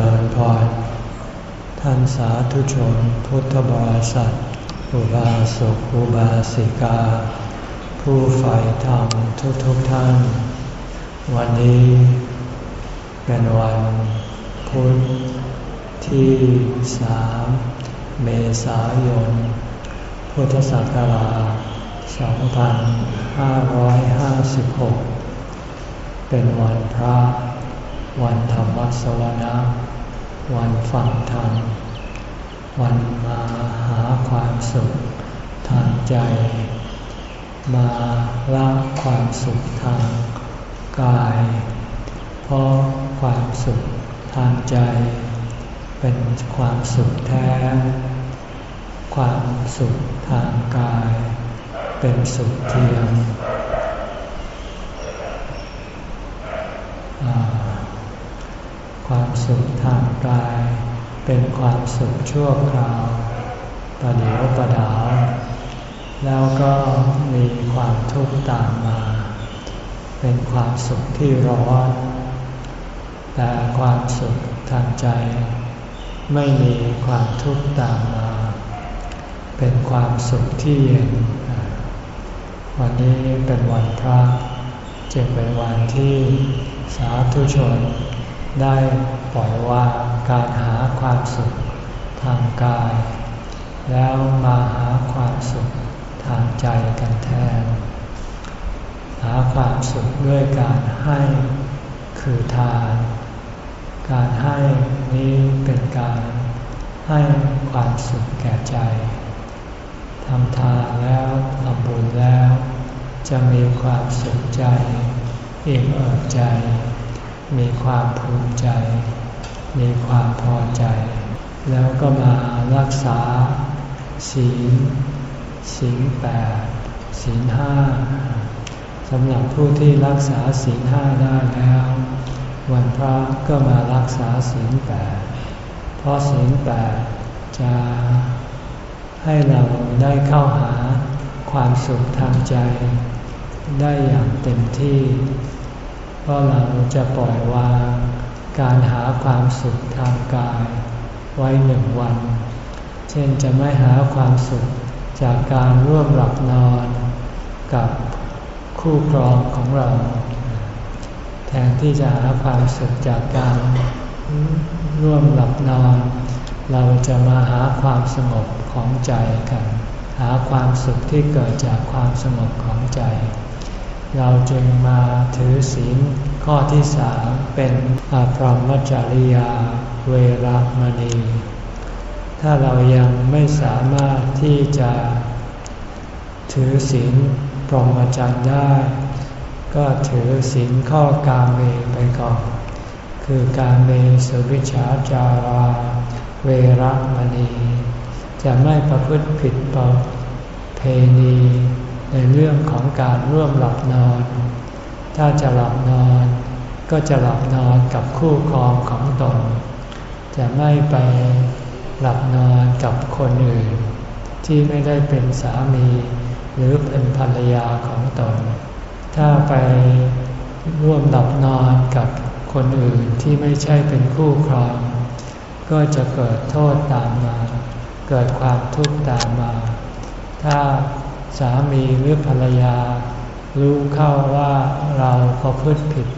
ริญพร ท่านสาธุชนพุทธบริษัท อุบาสกอุบาสิกา ผู้ใฝ่ธรรมทุกทุกท่าน วันนี้เป็นวันพุธที่สามเมษายน พุทธศักราช 2556 เป็นวันพระ วันธรรมสวนะวันฟังธรรม วันมาหาความสุขทางใจ มาละความสุขทางกาย เพราะความสุขทางใจ เป็นความสุขแท้ ความสุขทางกาย เป็นสุขเทียมความ สุขทางกาย เป็นความสุขชั่วคราวประเดียวประดาแล้วก็มีความทุกข์ตามมา เป็นความสุขที่ร้อน แต่ความสุขทางใจ ไม่มีความทุกข์ตามมา เป็นความสุขที่เย็น วันนี้เป็นวันพระจึงเป็นวันที่สาธุชน ได้ปล่อยวางการหาความสุขทางกาย แล้วมาหาความสุขทางใจกันแทน หาความสุขด้วยการให้คือทาน การให้นี้เป็นการให้ความสุขแก่ใจทำทานแล้วทำบุญแล้ว จะมีความสุขใจอิ่มเอิบใจ มีความภูมิใจ มีความพอใจ แล้วก็มารักษาศีลศีลแปดศีลห้าสำหรับผู้ที่รักษาศีลห้าได้แล้ว วันพระก็มารักษาศีลแปดเพราะศีลแปดจะให้เราได้เข้าหาความสุขทางใจ ได้อย่างเต็มที่ ราะเราจะปล่อยวางการหาความสุขทางกายไว้หนึ่งวัน เช่นจะไม่หาความสุขจากการร่วมหลับนอนกับคู่ครองของเรา แทนที่จะหาความสุขจากการร่วมหลับนอน เราจะมาหาความสงบของใจกัน หาความสุขที่เกิดจากความสงบของใจ เราจึงมาถือศีลข้อที่สามเป็นอภรมจริยาเวรมณี ถ้าเรายังไม่สามารถที่จะถือศีลปรหมจันได้ ก็ถือศีลข้อกาเมไปก่อน คือการเมสุวิชาจาราเวรมณี จะไม่ประพฤติผิดต่อเพณี ในเรื่องของการร่วมหลับนอน ถ้าจะหลับนอน ก็จะหลับนอนกับคู่ครองของตน จะไม่ไปหลับนอนกับคนอื่น ที่ไม่ได้เป็นสามี หรือเป็นภรรยาของตน ถ้าไปร่วมหลับนอนกับคนอื่นที่ไม่ใช่เป็นคู่ครอง ก็จะเกิดโทษตามมา เกิดความทุกข์ตามมา ถ้า สามีหรือภรรยา รู้เข้าว่าเราประพฤติผิด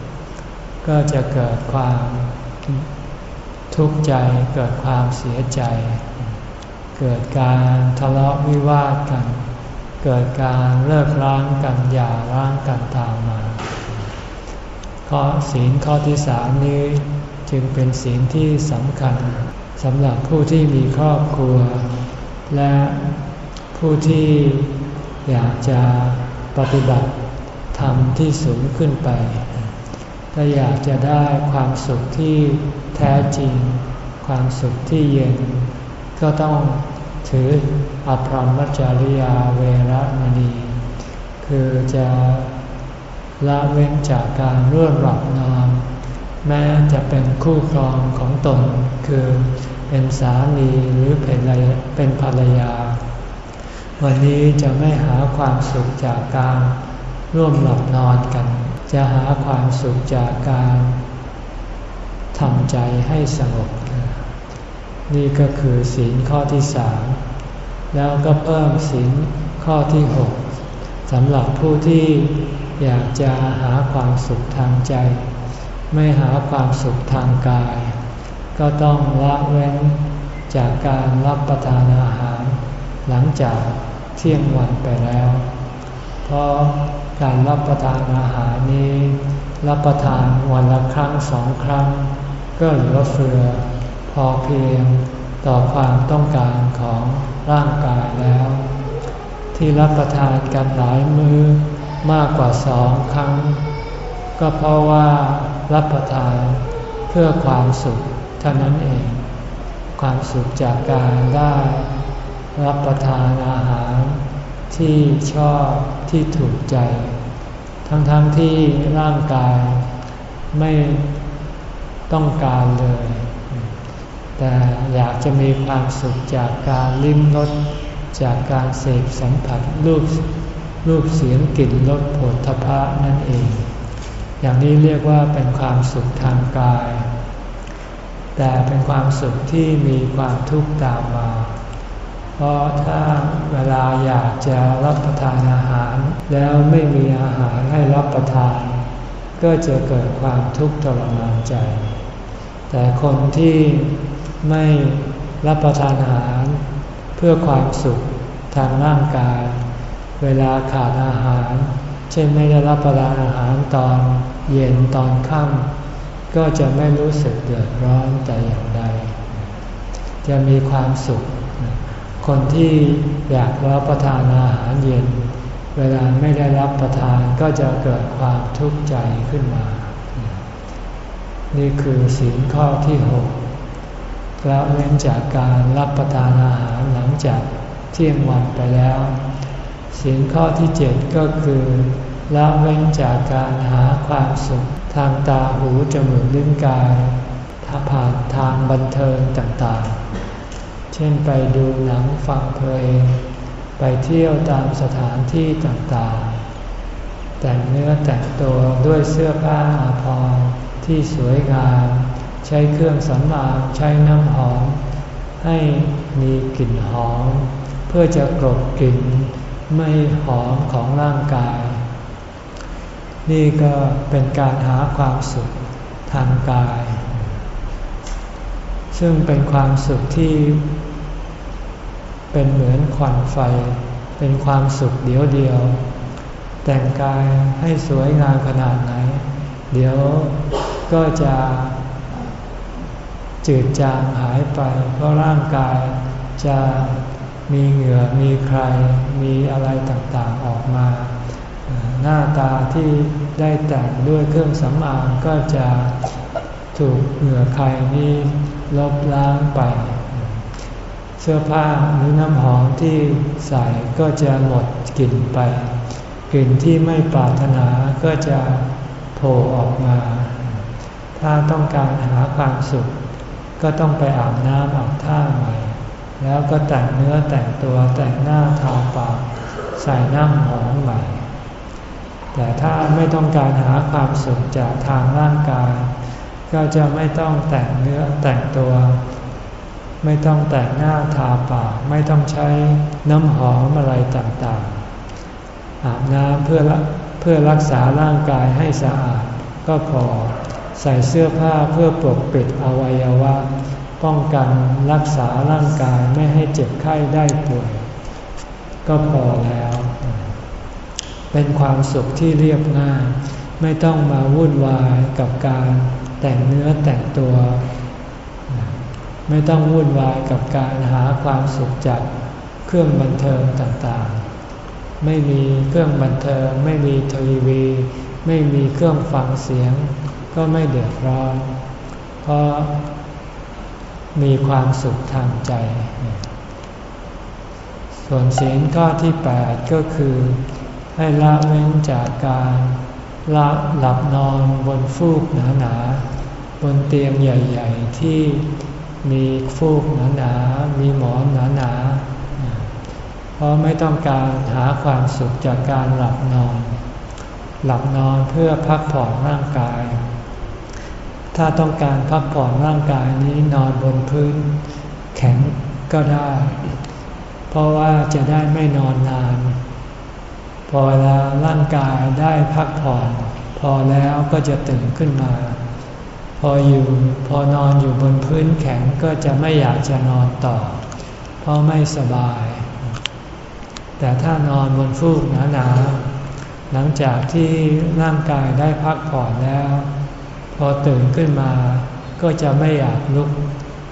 ก็จะเกิดความทุกข์ใจเกิดความเสียใจ เกิดการทะเลาะวิวาทกัน เกิดการเลิกร้างกันอย่าร้างกันตามมาข้อศีลข้อที่สามนี้จึงเป็นศีลที่สำคัญสำหรับผู้ที่มีครอบครัว และผู้ที่ อยากจะปฏิบัติธรรมที่สูงขึ้นไป ถ้าอยากจะได้ความสุขที่แท้จริง ความสุขที่เย็น ก็ต้องถืออภรมจริยาเวรมณี คือจะละเว้นจากการร่วมหลับนอนแม้จะเป็นคู่ครองของตน คือเป็นสามีหรือเป็นภรรยา วันนี้จะไม่หาความสุขจากการร่วมหลับนอนกัน จะหาความสุขจากการทำใจให้สงบ นี่ก็คือศีลข้อที่สามแล้วก็เพิ่มศีลข้อที่หกสำหรับผู้ที่อยากจะหาความสุขทางใจ ไม่หาความสุขทางกาย ก็ต้องละเว้นจากการรับประทานอาหาร หลังจาก เที่ยงวันไปแล้ว เพราะการรับประทานอาหารนี้ รับประทานวันละครั้งสองครั้ง ก็เหลือเฟือ พอเพียงต่อความต้องการของร่างกายแล้ว ที่รับประทานกันหลายมือ้อมากกว่าสองครั้ง ก็เพราะว่ารับประทานเพื่อความสุขเท่านั้นเอง ความสุขจากการได้ รับประทานอาหารที่ชอบที่ถูกใจ ทั้งๆทที่ร่างกายไม่ต้องการเลย แต่อยากจะมีความสุขจากการลิ้มรสจากการเสพสัมผัสรูปรูปเสียงกลิ่นรสผลทพะนั่นเอง อย่างนี้เรียกว่าเป็นความสุขทางกาย แต่เป็นความสุขที่มีความทุกข์ตามมา เพราะถ้าเวลาอยากจะรับประทานอาหาร แล้วไม่มีอาหารให้รับประทาน ก็จะเกิดความทุกข์ทรมานใจ แต่คนที่ไม่รับประทานอาหาร เพื่อความสุขทางร่างกาย เวลาขาดอาหาร เช่นไม่ได้รับประทานอาหารตอนเย็นตอนค่ำก็จะไม่รู้สึกเดือดร้อนแต่อย่างใด จะมีความสุข คนที่อยากรับประทานอาหารเย็น เวลาไม่ได้รับประทานก็จะเกิดความทุกข์ใจขึ้นมา นี่คือศีลข้อที่หกล้วเว้นจากการรับประทานอาหารหลังจากเที่ยงวันไปแล้วศีลข้อที่เจ็ดก็คือละเว้นจากการหาความสุขทางตาหูจมูกลิ้นกายถ้าผ่านทางบันเทิงต่างๆ เช่นไปดูหนังฟังเพลง ไปเที่ยวตามสถานที่ต่างๆ แต่งเนื้อแต่งตัวด้วยเสื้อผ้าอาภรณ์ที่สวยงาม ใช้เครื่องสำอางใช้น้ำหอม ให้มีกลิ่นหอม เพื่อจะกลบกลิ่นไม่หอมของร่างกาย นี่ก็เป็นการหาความสุขทางกาย ซึ่งเป็นความสุขที่ เป็นเหมือนควันไฟ เป็นความสุขเดียวเดียว แต่งกายให้สวยงามขนาดไหน เดี๋ยวก็จะจืดจางหายไป เพราะร่างกายจะมีเหงื่อมีใคร มีอะไรต่างๆออกมา หน้าตาที่ได้แต่งด้วยเครื่องสำอางก็จะ ถูกเหงื่อใครนี้ลบล้างไป เสื้อผ้าหรือน้ำหอมที่ใส่ก็จะหมดกลิ่นไป กลิ่นที่ไม่ปรารถนาก็จะโผล่ออกมา ถ้าต้องการหาความสุข ก็ต้องไปอาบน้ำอาบท่าใหม่ แล้วก็แต่งเนื้อแต่งตัวแต่งหน้าทาปากใส่น้ำหอมใหม่ แต่ถ้าไม่ต้องการหาความสุขจากทางร่างกาย ก็จะไม่ต้องแต่งเนื้อแต่งตัว ไม่ต้องแต่งหน้าทาปาก ไม่ต้องใช้น้ำหอมอะไรต่างๆ อาบน้ำเพื่อเพื่อรักษาร่างกายให้สะอาด ก็พอใส่เสื้อผ้าเพื่อปกปิดอวัยวะ ป้องกันรักษาร่างกายไม่ให้เจ็บไข้ได้ป่วย ก็พอแล้ว เป็นความสุขที่เรียบง่าย ไม่ต้องมาวุ่นวายกับการ แต่งเนื้อแต่งตัว ไม่ต้องวุ่นวายกับการหาความสุขจากเครื่องบันเทิงต่างๆ ไม่มีเครื่องบันเทิง ไม่มีทีวี ไม่มีเครื่องฟังเสียง ก็ไม่เดือดร้อน เพราะมีความสุขทางใจ ส่วนศีลข้อที่แปดก็คือให้ละเว้นจากการ ละหลับนอนบนฟูกหนาๆ บนเตียงใหญ่ๆ ที่มีฟูกหนาๆ มีหมอนหนาๆ เพราะไม่ต้องการหาความสุขจากการหลับนอน หลับนอนเพื่อพักผ่อนร่างกาย ถ้าต้องการพักผ่อนร่างกายนี้นอนบนพื้น แข็งก็ได้ เพราะว่าจะได้ไม่นอนนาน พอเวลาร่างกายได้พักผ่อนพอแล้วก็จะตื่นขึ้นมา พออยู่พอนอนอยู่บนพื้นแข็งก็จะไม่อยากจะนอนต่อ เพราะไม่สบาย แต่ถ้านอนบนฟูกหนาๆหลังจากที่ร่างกายได้พักผ่อนแล้ว พอตื่นขึ้นมา ก็จะไม่อยากลุก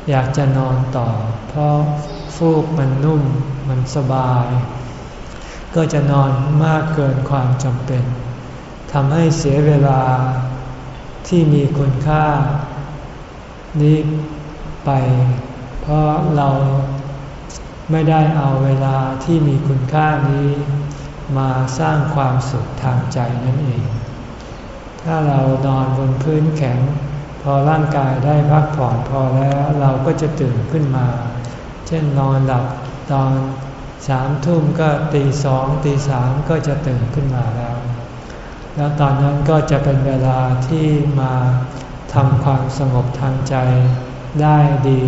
อยากจะนอนต่อ เพราะฟูกมันนุ่มมันสบาย ก็จะนอนมากเกินความจำเป็นทำให้เสียเวลาที่มีคุณค่า นี้ไป เพราะเราไม่ได้เอาเวลาที่มีคุณค่านี้ มาสร้างความสุขทางใจนั่นเอง ถ้าเรานอนบนพื้นแข็ง พอร่างกายได้พักผ่อนพอแล้วเราก็จะตื่นขึ้นมา เช่นนอนหลับตอน สามทุ่มก็ตีสองตีสามก็จะตื่นขึ้นมาแล้ว แล้วตอนนั้นก็จะเป็นเวลาที่มาทำความสงบทางใจได้ดี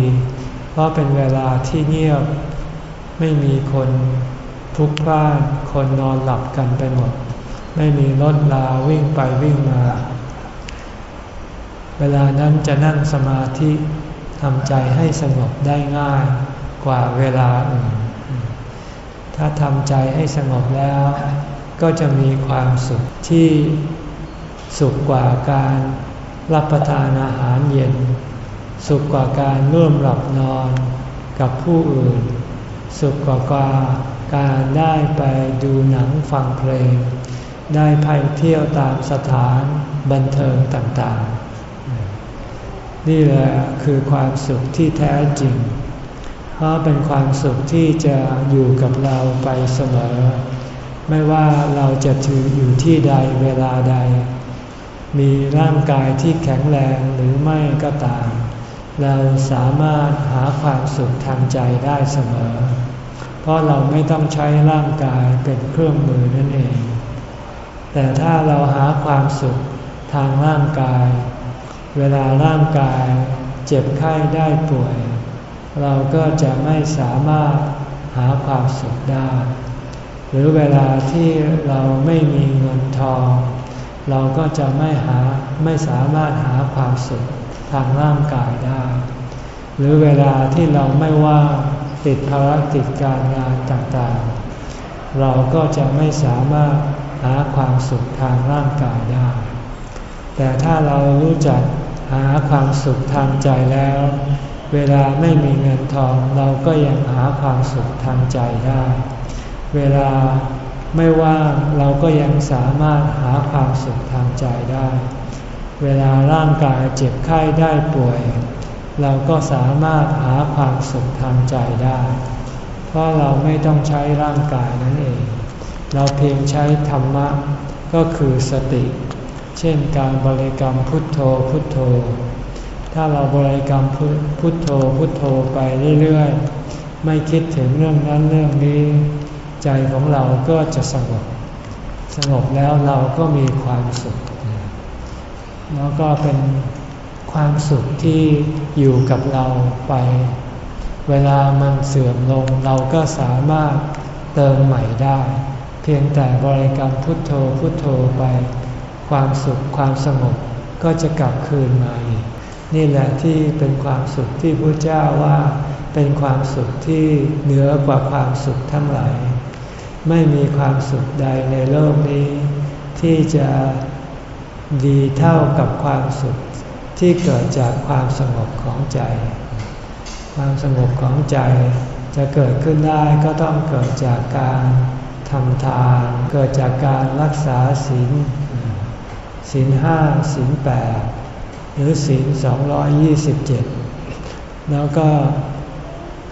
เพราะเป็นเวลาที่เงียบไม่มีคนทุกบ้านคนนอนหลับกันไปหมด ไม่มีรถลาวิ่งไปวิ่งมา เวลานั้นจะนั่งสมาธิทำใจให้สงบได้ง่ายกว่าเวลาอื่น ถ้าทำใจให้สงบแล้ว ก็จะมีความสุขที่สุขกว่าการรับประทานอาหารเย็น สุขกว่าการร่วมหลับนอนกับผู้อื่น สุขกว่าการได้ไปดูหนังฟังเพลง ได้ไปเที่ยวตามสถานบันเทิงต่างๆ นี่แหละคือความสุขที่แท้จริง เพราะเป็นความสุขที่จะอยู่กับเราไปเสมอ ไม่ว่าเราจะถืออยู่ที่ใดเวลาใด มีร่างกายที่แข็งแรงหรือไม่ก็ตาม เราสามารถหาความสุขทางใจได้เสมอ เพราะเราไม่ต้องใช้ร่างกายเป็นเครื่องมือนั่นเอง แต่ถ้าเราหาความสุขทางร่างกาย เวลาร่างกาย เจ็บไข้ได้ป่วย เราก็จะไม่สามารถหาความสุขได้ หรือเวลาที่เราไม่มีเงินทอง เราก็จะไม่หาไม่สามารถหาความสุขทางร่างกายได้ หรือเวลาที่เราไม่ว่าติดภารกิจการงานต่างๆ เราก็จะไม่สามารถหาความสุขทางร่างกายได้ แต่ถ้าเรารู้จักหาความสุขทางใจแล้ว เวลาไม่มีเงินทองเราก็ยังหาความสุขทางใจได้ เวลาไม่ว่างเราก็ยังสามารถหาความสุขทางใจได้ เวลาร่างกายเจ็บไข้ได้ป่วย เราก็สามารถหาความสุขทางใจได้ เพราะเราไม่ต้องใช้ร่างกายนั่นเอง เราเพียงใช้ธรรมะก็คือสติ เช่นการบริกรรมพุทโธพุทโธ ถ้าเราบริกรรมพุทโธพุทโธไปเรื่อยๆ ไม่คิดถึงเรื่องนั้นเรื่องนี้ ใจของเราก็จะสงบ สงบแล้วเราก็มีความสุข แล้วก็เป็นความสุขที่อยู่กับเราไป เวลามันเสื่อมลงเราก็สามารถเติมใหม่ได้ เพียงแต่บริกรรมพุทโธพุทโธไป ความสุขความสงบก็จะกลับคืนมาอีก นี่แหละที่เป็นความสุขที่พระเจ้าว่า เป็นความสุขที่เหนือกว่าความสุขทั้งหลาย ไม่มีความสุขใดในโลกนี้ ที่จะดีเท่ากับความสุขที่เกิดจากความสงบของใจ ความสงบของใจจะเกิดขึ้นได้ก็ต้องเกิดจากการทำทาน เกิดจากการรักษาศีลศีลห้าศีลแปด หรือศีลสองยี่สิบเจ็ดแล้วก็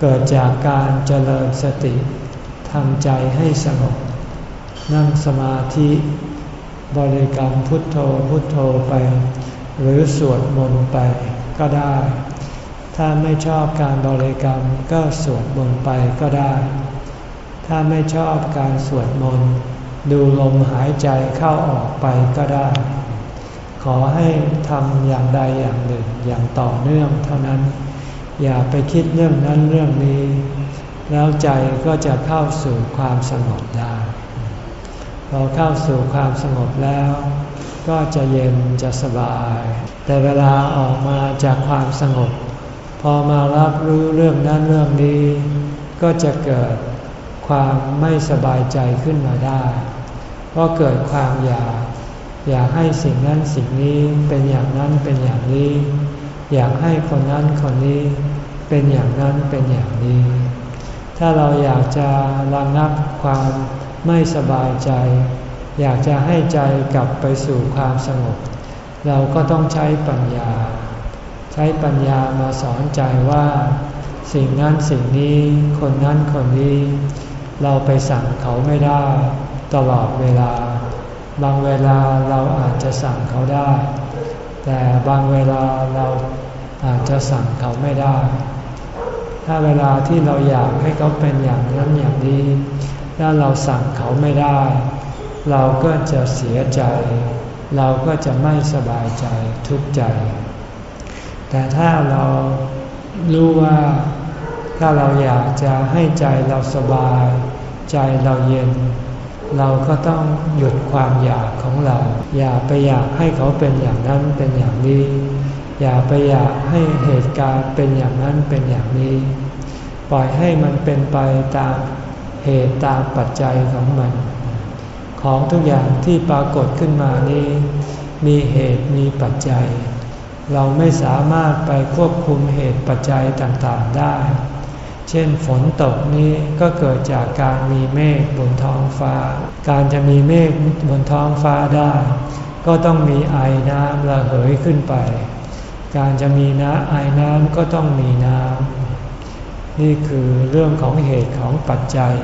เกิดจากการเจริญสติทำใจให้สงบ นั่งสมาธิบริกรรมพุทโธพุทโธไป หรือสวดมนต์ไปก็ได้ ถ้าไม่ชอบการบริกรรมก็สวดมนต์ไปก็ได้ ถ้าไม่ชอบการสวดมนต์ดูลมหายใจเข้าออกไปก็ได้ ขอให้ทำอย่างใดอย่างหนึ่งอย่างต่อเนื่องเท่านั้น อย่าไปคิดเรื่องนั้นเรื่องนี้ แล้วใจก็จะเข้าสู่ความสงบได้พอเข้าสู่ความสงบแล้ว ก็จะเย็นจะสบาย แต่เวลาออกมาจากความสงบ พอมารับรู้เรื่องนั้นเรื่องนี้ ก็จะเกิดความไม่สบายใจขึ้นมาได้ เพราะเกิดความอยาก อยากให้สิ่งนั้นสิ่งนี้เป็นอย่างนั้นเป็นอย่างนี้ อยากให้คนนั้นคนนี้เป็นอย่างนั้นเป็นอย่างนี้ ถ้าเราอยากจะระงับความไม่สบายใจ อยากจะให้ใจกลับไปสู่ความสงบ เราก็ต้องใช้ปัญญา ใช้ปัญญามาสอนใจว่า สิ่งนั้นสิ่งนี้ คนนั้นคนนี้ เราไปสั่งเขาไม่ได้ ตลอดเวลา บางเวลาเราอาจจะสั่งเขาได้ แต่บางเวลาเราอาจจะสั่งเขาไม่ได้ ถ้าเวลาที่เราอยากให้เขาเป็นอย่างนั้นอย่างนี้ ถ้าเราสั่งเขาไม่ได้ เราก็จะเสียใจ เราก็จะไม่สบายใจทุกข์ใจ แต่ถ้าเรารู้ว่าถ้าเราอยากจะให้ใจเราสบาย ใจเราเย็น เราก็ต้องหยุดความอยากของเรา อย่าไปอยากให้เขาเป็นอย่างนั้นเป็นอย่างนี้ อย่าไปอยากให้เหตุการณ์เป็นอย่างนั้นเป็นอย่างนี้ ปล่อยให้มันเป็นไปตามเหตุตามปัจจัยของมัน ของทุกอย่างที่ปรากฏขึ้นมานี้ มีเหตุมีปัจจัย เราไม่สามารถไปควบคุมเหตุปัจจัยต่างๆได้ เช่นฝนตกนี้ก็เกิดจากการมีเมฆบนท้องฟ้า การจะมีเมฆบนท้องฟ้าได้ ก็ต้องมีไอน้ำระเหยขึ้นไป การจะมีน้ำไอน้ำก็ต้องมีน้ำนี่คือเรื่องของเหตุของปัจจัย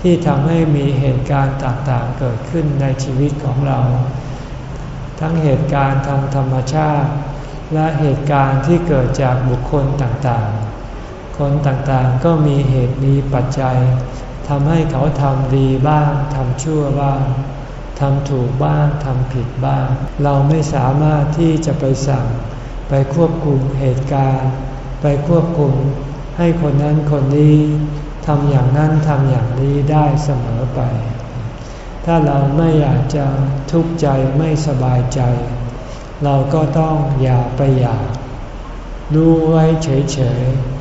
ที่ทำให้มีเหตุการณ์ต่างๆเกิดขึ้นในชีวิตของเรา ทั้งเหตุการณ์ทางธรรมชาติ และเหตุการณ์ที่เกิดจากบุคคลต่างๆ คนต่างๆก็มีเหตุมีปัจจัยทำให้เขาทำดีบ้างทำชั่วบ้างทำถูกบ้างทำผิดบ้าง เราไม่สามารถที่จะไปสั่ง ไปควบคุมเหตุการณ์ ไปควบคุมให้คนนั้นคนนี้ทำอย่างนั้นทำอย่างนี้ได้เสมอไป ถ้าเราไม่อยากจะทุกข์ใจไม่สบายใจ เราก็ต้องอย่าไปอยากรู้ไว้เฉยๆ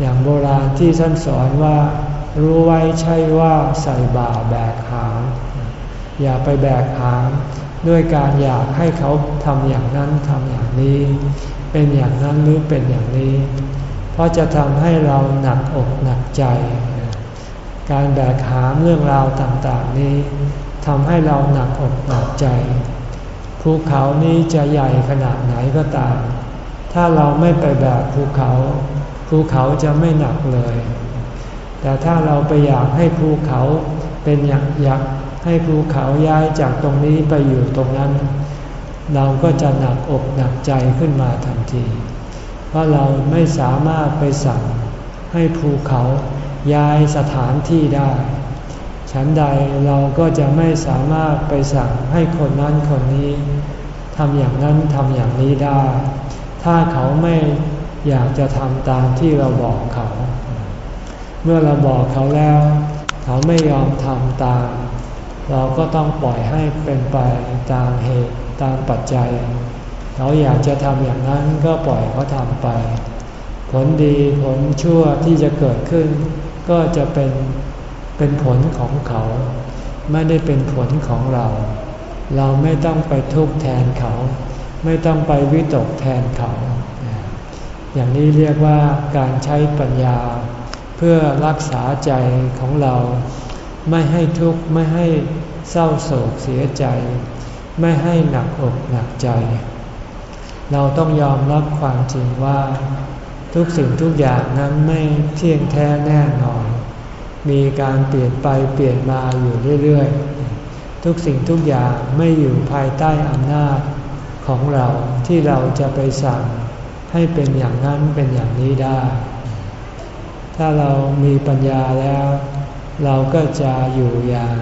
อย่างโบราณที่ท่านสอนว่า รู้ไว้ใช่ว่าใส่บ่าแบกหามอย่าไปแบกหามด้วยการอยากให้เขาทำอย่างนั้นทำอย่างนี้ เป็นอย่างนั้นหรือเป็นอย่างนี้ เพราะจะทำให้เราหนักอกหนักใจ การแบกหามเรื่องราวต่างๆนี้ทำให้เราหนักอกหนักใจภูเขานี้จะใหญ่ขนาดไหนก็ตาม ถ้าเราไม่ไปแบกภูเขา ภูเขาจะไม่หนักเลย แต่ถ้าเราไปอยากให้ภูเขาเป็นอยากอยากให้ภูเขาย้ายจากตรงนี้ไปอยู่ตรงนั้น เราก็จะหนักอกหนักใจขึ้นมาทันที เพราะเราไม่สามารถไปสั่งให้ภูเขาย้ายสถานที่ได้ ฉันใดเราก็จะไม่สามารถไปสั่งให้คนนั้นคนนี้ทำอย่างนั้นทำอย่างนี้ได้ ถ้าเขาไม่ อยากจะทำตามที่เราบอกเขา เมื่อเราบอกเขาแล้ว เขาไม่ยอมทำตาม เราก็ต้องปล่อยให้เป็นไปตามเหตุตามปัจจัย เขาอยากจะทำอย่างนั้นก็ปล่อยเขาทำไป ผลดีผลชั่วที่จะเกิดขึ้น ก็จะเป็นเป็นผลของเขา ไม่ได้เป็นผลของเรา เราไม่ต้องไปทุกข์แทนเขา ไม่ต้องไปวิตกแทนเขา อย่างนี้เรียกว่าการใช้ปัญญา เพื่อรักษาใจของเรา ไม่ให้ทุกข์ไม่ให้เศร้าโศกเสียใจ ไม่ให้หนักอกหนักใจ เราต้องยอมรับความจริงว่า ทุกสิ่งทุกอย่างนั้นไม่เที่ยงแท้แน่นอน มีการเปลี่ยนไปเปลี่ยนมาอยู่เรื่อยๆ ทุกสิ่งทุกอย่างไม่อยู่ภายใต้อำนาจของเราที่เราจะไปสั่ง ให้เป็นอย่างนั้นเป็นอย่างนี้ได้ ถ้าเรามีปัญญาแล้ว เราก็จะอยู่อย่าง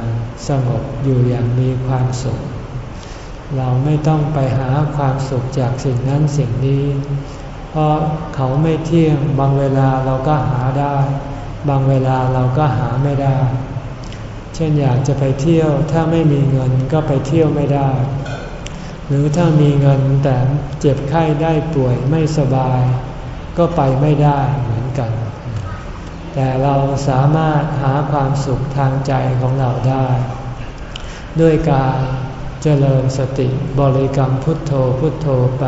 สงบอยู่อย่างมีความสุข เราไม่ต้องไปหาความสุขจากสิ่งนั้นสิ่งนี้ เพราะเขาไม่เที่ยงบางเวลาเราก็หาได้ บางเวลาเราก็หาไม่ได้ เช่นอยากจะไปเที่ยวถ้าไม่มีเงินก็ไปเที่ยวไม่ได้ หรือถ้ามีเงินแต่เจ็บไข้ได้ป่วยไม่สบาย ก็ไปไม่ได้เหมือนกัน แต่เราสามารถหาความสุขทางใจของเราได้ ด้วยการเจริญสติบริกรรมพุทโธพุทโธไป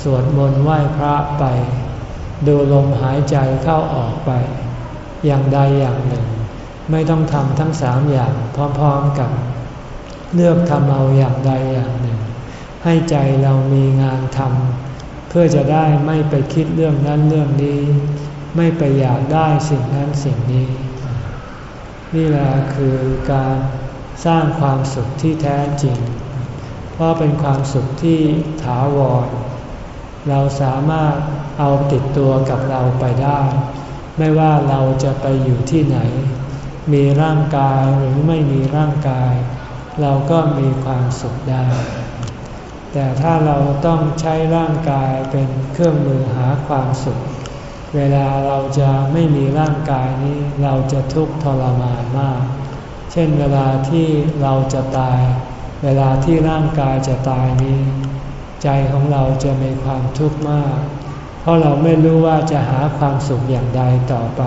สวดมนต์ไหว้พระไป ดูลมหายใจเข้าออกไป อย่างใดอย่างหนึ่ง ไม่ต้องทำทั้งสามอย่างพร้อมๆกัน เลือกทำเอาอย่างใดอย่างหนึ่ง ให้ใจเรามีงานทำเพื่อจะได้ไม่ไปคิดเรื่องนั้นเรื่องนี้ ไม่ไปอยากได้สิ่งนั้นสิ่งนี้ นี่แหละคือการสร้างความสุขที่แท้จริง เพราะเป็นความสุขที่ถาวร เราสามารถเอาติดตัวกับเราไปได้ ไม่ว่าเราจะไปอยู่ที่ไหน มีร่างกายหรือไม่มีร่างกาย เราก็มีความสุขได้ แต่ถ้าเราต้องใช้ร่างกายเป็นเครื่องมือหาความสุข เวลาเราจะไม่มีร่างกายนี้เราจะทุกข์ทรมานมาก เช่นเวลาที่เราจะตาย เวลาที่ร่างกายจะตายนี้ ใจของเราจะมีความทุกข์มาก เพราะเราไม่รู้ว่าจะหาความสุขอย่างใดต่อไป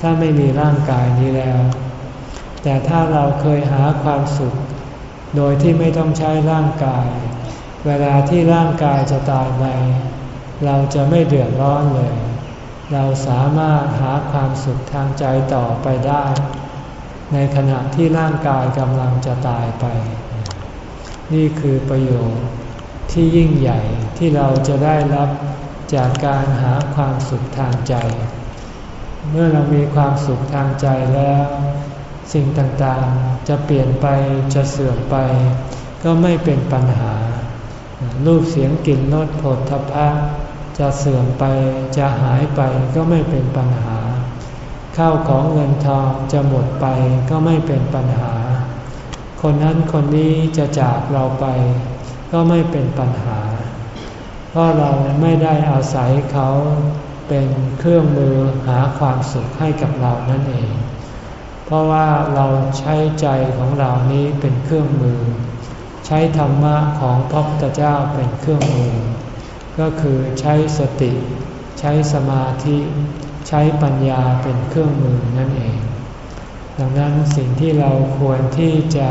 ถ้าไม่มีร่างกายนี้แล้ว แต่ถ้าเราเคยหาความสุข โดยที่ไม่ต้องใช้ร่างกาย เวลาที่ร่างกายจะตายไป เราจะไม่เดือดร้อนเลย เราสามารถหาความสุขทางใจต่อไปได้ ในขณะที่ร่างกายกำลังจะตายไป นี่คือประโยชน์ที่ยิ่งใหญ่ที่เราจะได้รับจากการหาความสุขทางใจ เมื่อเรามีความสุขทางใจแล้ว สิ่งต่างๆจะเปลี่ยนไปจะเสื่อมไป ก็ไม่เป็นปัญหา รูปเสียงกลิ่นรสผลทพะจะเสื่อมไปจะหายไปก็ไม่เป็นปัญหา ข้าวของเงินทองจะหมดไปก็ไม่เป็นปัญหา คนนั้นคนนี้จะจากเราไป ก็ไม่เป็นปัญหา เพราะเราไม่ได้อาศัยเขาเป็นเครื่องมือหาความสุขให้กับเรานั่นเอง เพราะว่าเราใช้ใจของเรานี้เป็นเครื่องมือ ใช้ธรรมะของพระพุทธเจ้าเป็นเครื่องมือ ก็คือใช้สติ ใช้สมาธิ ใช้ปัญญาเป็นเครื่องมือนั่นเอง ดังนั้นสิ่งที่เราควรที่จะ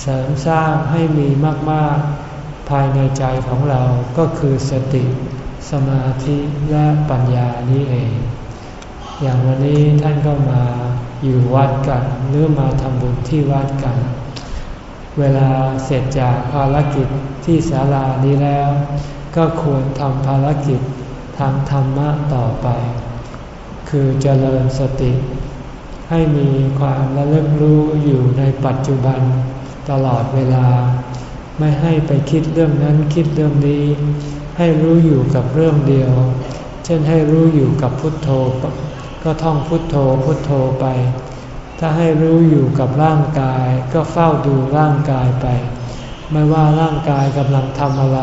เสริมสร้างให้มีมาก ๆ ภายในใจของเราก็คือสติ สมาธิและปัญญานี้เอง อย่างวันนี้ท่านก็มาอยู่วัดกันหรือมาทำบุญที่วัดกัน เวลาเสร็จจากภารกิจที่ศาลานี้แล้ว ก็ควรทำภารกิจทางธรรมะต่อไป คือเจริญสติ ให้มีความระลึกรู้อยู่ในปัจจุบันตลอดเวลา ไม่ให้ไปคิดเรื่องนั้นคิดเรื่องนี้ ให้รู้อยู่กับเรื่องเดียว เช่นให้รู้อยู่กับพุทโธ ก็ท่องพุทโธพุทโธไป ถ้าให้รู้อยู่กับร่างกายก็เฝ้าดูร่างกายไป ไม่ว่าร่างกายกำลังทำอะไร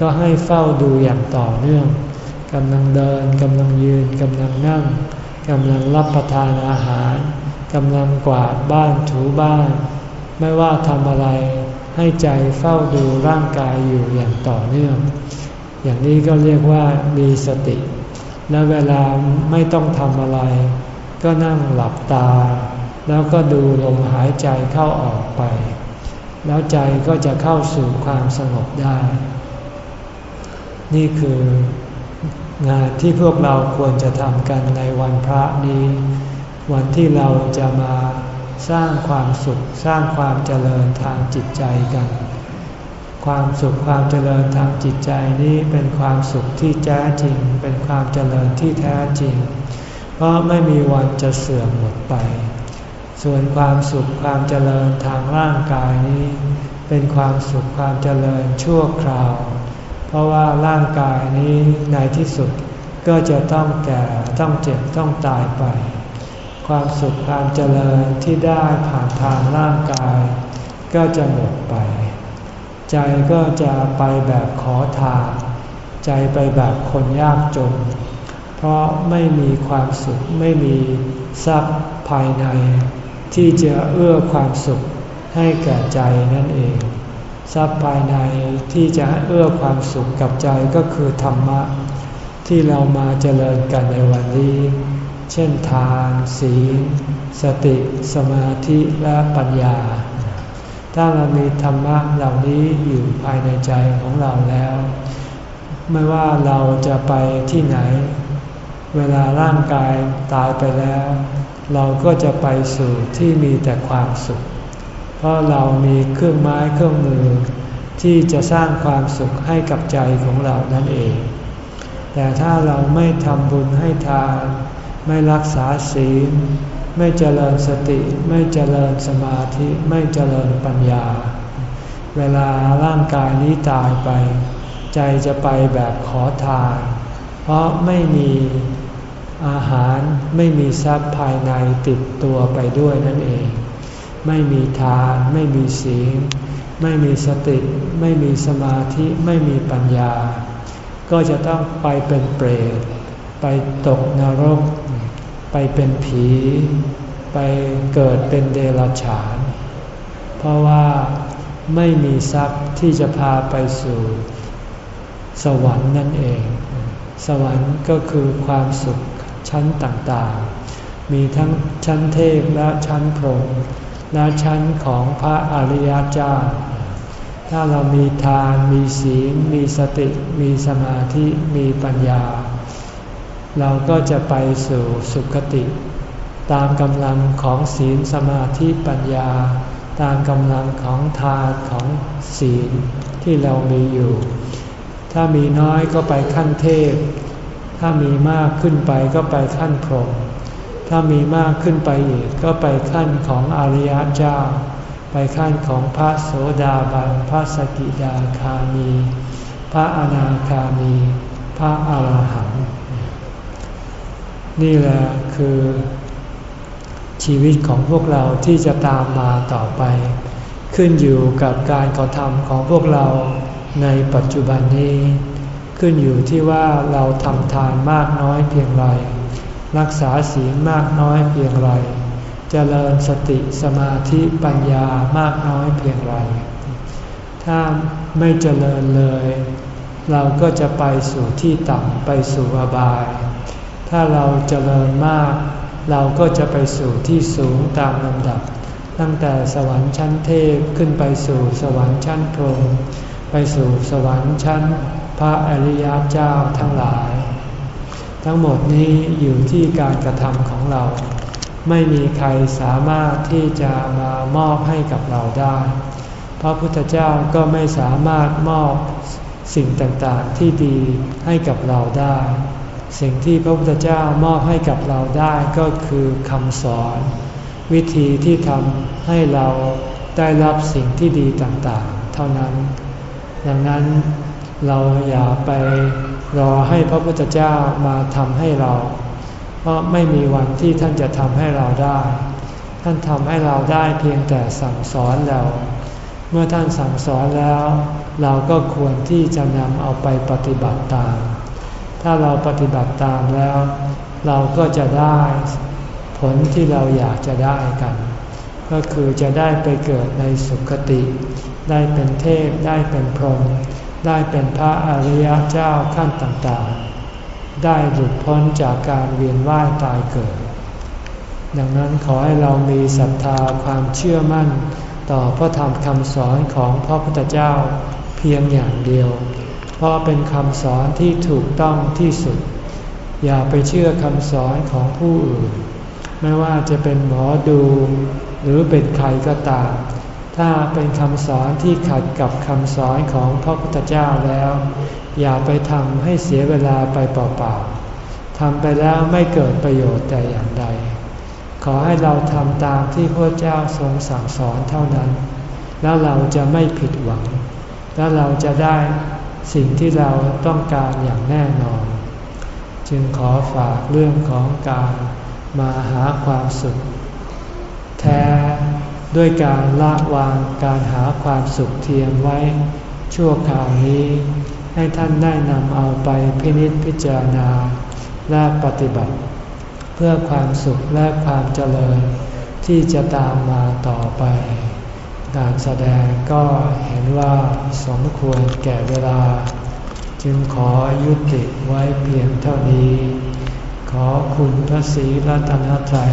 ก็ให้เฝ้าดูอย่างต่อเนื่องกำลังเดินกำลังยืนกำลังนั่งกำลังรับประทานอาหารกำลังกวาดบ้านถูบ้าน ไม่ว่าทำอะไร ให้ใจเฝ้าดูร่างกายอยู่อย่างต่อเนื่อง อย่างนี้ก็เรียกว่ามีสติ และเวลาไม่ต้องทำอะไร ก็นั่งหลับตา แล้วก็ดูลมหายใจเข้าออกไป แล้วใจก็จะเข้าสู่ความสงบได้ นี่คืองานที่พวกเราควรจะทำกันในวันพระนี้ วันที่เราจะมาสร้างความสุขสร้างความเจริญทางจิตใจกัน ความสุขความเจริญทางจิตใจนี้เป็นความสุขที่แท้จริง เป็นความเจริญที่แท้จริง เพราะไม่มีวันจะเสื่อมหมดไป ส่วนความสุขความเจริญทางร่างกายนี้ เป็นความสุขความเจริญชั่วคราว เพราะว่าร่างกายนี้ในที่สุดก็จะต้องแก่ต้องเจ็บต้องตายไป ความสุขความเจริญที่ได้ผ่านทางร่างกาย ก็จะหมดไป ใจก็จะไปแบบขอทานใจไปแบบคนยากจน เพราะไม่มีความสุขไม่มีทรัพย์ภายใน ที่จะเอื้อความสุขให้แก่ใจนั่นเอง ทรัพย์ภายในที่จะเอื้อความสุขกับใจก็คือธรรมะ ที่เรามาเจริญกันในวันนี้ เช่นทานศีลสติ สมาธิและปัญญา ถ้าเรามีธรรมะเหล่านี้อยู่ภายในใจของเราแล้ว ไม่ว่าเราจะไปที่ไหน เวลาร่างกายตายไปแล้ว เราก็จะไปสู่ที่มีแต่ความสุข เพราะเรามีเครื่องไม้เครื่องมือ ที่จะสร้างความสุขให้กับใจของเรานั่นเอง แต่ถ้าเราไม่ทำบุญให้ทาน ไม่รักษาศีล ไม่เจริญสติ ไม่เจริญสมาธิ ไม่เจริญปัญญา เวลาร่างกายนี้ตายไป ใจจะไปแบบขอทาน เพราะไม่มี อาหารไม่มีทรัพย์ภายในติดตัวไปด้วยนั่นเอง ไม่มีทาน ไม่มีศีล ไม่มีสติ ไม่มีสมาธิไม่มีปัญญา ก็จะต้องไปเป็นเปรต ไปตกนรก ไปเป็นผี ไปเกิดเป็นเดรัจฉาน เพราะว่าไม่มีทรัพย์ที่จะพาไปสู่ สวรรค์นั่นเอง สวรรค์ก็คือความสุข ชั้นต่างๆ มีทั้งชั้นเทพและชั้นพรหมและชั้นของพระอริยเจ้า ถ้าเรามีทานมีศีล มีสติ มีสมาธิ มีปัญญา เราก็จะไปสู่สุคติ ตามกำลังของศีลสมาธิปัญญา ตามกำลังของทานของศีลที่เรามีอยู่ ถ้ามีน้อยก็ไปขั้นเทพ ถ้ามีมากขึ้นไปก็ไปขั้นพรหมถ้ามีมากขึ้นไปอีกก็ไปขั้นของอริยเจ้า ไปขั้นของพระโสดาบัน พระสกิดาคามี พระอนาคามี พระอาหารหันต์นี่แหละคือชีวิตของพวกเราที่จะตามมาต่อไป ขึ้นอยู่กับการกระทำของพวกเราในปัจจุบันนี้ ขึ้นอยู่ที่ว่าเราทำทานมากน้อยเพียงไร รักษาศีลมากน้อยเพียงไรจเจริญสติสมาธิปัญญามากน้อยเพียงไร ถ้าไม่เจริญเลย เราก็จะไปสู่ที่ต่ำไปสู่อบาย ถ้าเราเจริญมาก เราก็จะไปสู่ที่สูงตามลำดับ ตั้งแต่สวรรค์ชั้นเทพขึ้นไปสู่สวรรค์ชั้นพรหมไปสู่สวรรค์ชั้น พระอริยเจ้าทั้งหลาย ทั้งหมดนี้อยู่ที่การกระทำของเรา ไม่มีใครสามารถที่จะมามอบให้กับเราได้พระพุทธเจ้าก็ไม่สามารถมอบสิ่งต่างๆที่ดีให้กับเราได้ สิ่งที่พระพุทธเจ้ามอบให้กับเราได้ก็คือคำสอน วิธีที่ทำให้เราได้รับสิ่งที่ดีต่างๆ เท่านั้น ดังนั้น เราอย่าไปรอให้พระพุทธเจ้ามาทำให้เรา เพราะไม่มีวันที่ท่านจะทำให้เราได้ ท่านทำให้เราได้เพียงแต่สั่งสอนเรา เมื่อท่านสั่งสอนแล้ว เราก็ควรที่จะนำเอาไปปฏิบัติตาม ถ้าเราปฏิบัติตามแล้ว เราก็จะได้ผลที่เราอยากจะได้กัน ก็คือจะได้ไปเกิดในสุคติ ได้เป็นเทพ ได้เป็นพรหม ได้เป็นพระอริยเจ้าขั้นต่างๆ ได้หลุดพ้นจากการเวียนว่ายตายเกิด ดังนั้นขอให้เรามีศรัทธาความเชื่อมั่น ต่อพระธรรมคำสอนของพระพุทธเจ้าเพียงอย่างเดียว เพราะเป็นคำสอนที่ถูกต้องที่สุด อย่าไปเชื่อคำสอนของผู้อื่น ไม่ว่าจะเป็นหมอดู หรือเป็นใครก็ตาม ถ้าเป็นคำสอนที่ขัดกับคำสอนของพระพุทธเจ้าแล้ว อย่าไปทำให้เสียเวลาไปเปล่าๆทำไปแล้วไม่เกิดประโยชน์แต่อย่างใด ขอให้เราทำตามที่พระเจ้าทรงสั่งสอนเท่านั้น แล้วเราจะไม่ผิดหวัง แล้วเราจะได้สิ่งที่เราต้องการอย่างแน่นอน จึงขอฝากเรื่องของการมาหาความสุข แท้ ด้วยการละวางการหาความสุขเทียมไว้ ชั่วคราวนี้ ให้ท่านได้นำเอาไปพินิจพิจารณา และปฏิบัติ เพื่อความสุขและความเจริญที่จะตามมาต่อไปการแสดงก็เห็นว่าสมควรแก่เวลา จึงขอยุติไว้เพียงเท่านี้ ขอคุณพระศรีรัตนตรัย